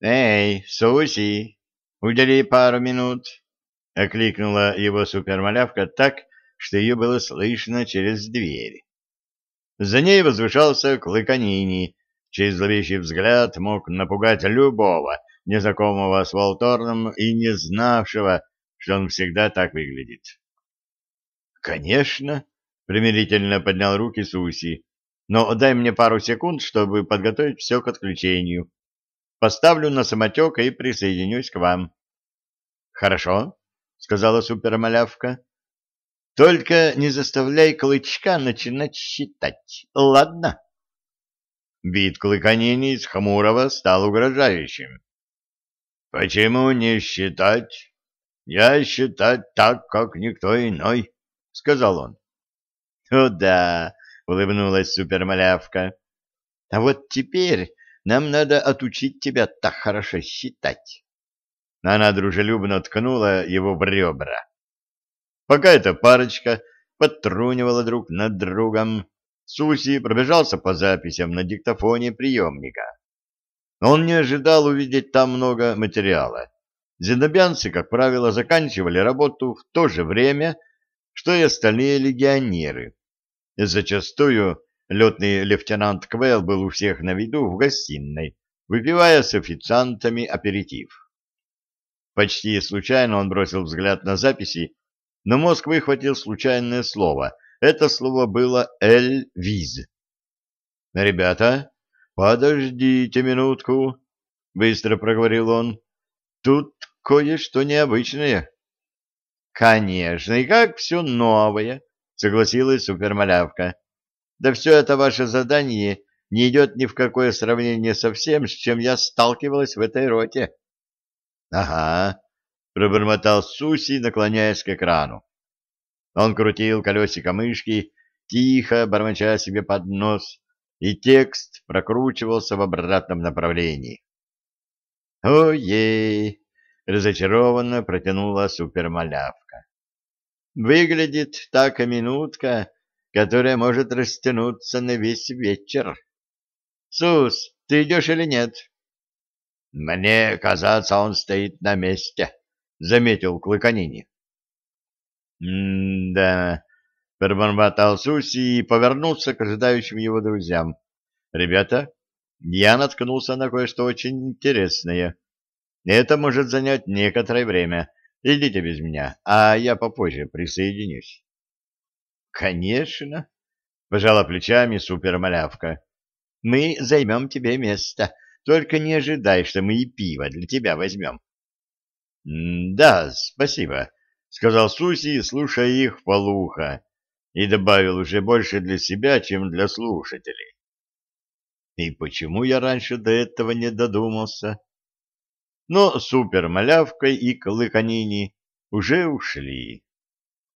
Эй, Суси, удели пару минут, — окликнула его супермалявка так, что ее было слышно через дверь. За ней возвышался Клыканини, чей зловещий взгляд мог напугать любого, незнакомого с Волторном и не знавшего, что он всегда так выглядит. «Конечно!» — примирительно поднял руки Суси. «Но дай мне пару секунд, чтобы подготовить все к отключению. Поставлю на самотек и присоединюсь к вам». «Хорошо», — сказала супермалявка. «Только не заставляй Клычка начинать считать, ладно?» Вид Клыканини из хмурого стал угрожающим. «Почему не считать? Я считать так, как никто иной». — сказал он. — О да, — улыбнулась супермалявка. — А вот теперь нам надо отучить тебя так хорошо считать. Она дружелюбно ткнула его в ребра. Пока эта парочка подтрунивала друг над другом, Суси пробежался по записям на диктофоне приемника. Он не ожидал увидеть там много материала. Зенобянцы, как правило, заканчивали работу в то же время, что и остальные легионеры. Зачастую летный лейтенант Квелл был у всех на виду в гостиной, выпивая с официантами аперитив. Почти случайно он бросил взгляд на записи, но мозг выхватил случайное слово. Это слово было «эль-виз». «Ребята, подождите минутку», — быстро проговорил он. «Тут кое-что необычное». Конечно, и как все новое, согласилась супермалявка. Да все это ваше задание не идет ни в какое сравнение со всем, с чем я сталкивалась в этой роте. Ага, пробормотал Суси, наклоняясь к экрану. Он крутил колесико мышки, тихо бормоча себе под нос, и текст прокручивался в обратном направлении. «Ой-ей!» — разочарованно протянула супермалявка. «Выглядит так минутка, которая может растянуться на весь вечер. Сус, ты идешь или нет?» «Мне кажется, он стоит на месте», — заметил Клыканини. «М-да», — пробормотал Суси и повернулся к ожидающим его друзьям. «Ребята, я наткнулся на кое-что очень интересное». Это может занять некоторое время. Идите без меня, а я попозже присоединюсь. — Конечно, — пожала плечами супермалявка. — Мы займем тебе место, только не ожидай, что мы и пиво для тебя возьмем. — Да, спасибо, — сказал Суси, слушая их полуха, и добавил уже больше для себя, чем для слушателей. — И почему я раньше до этого не додумался? — но супермалявка и клыканини уже ушли.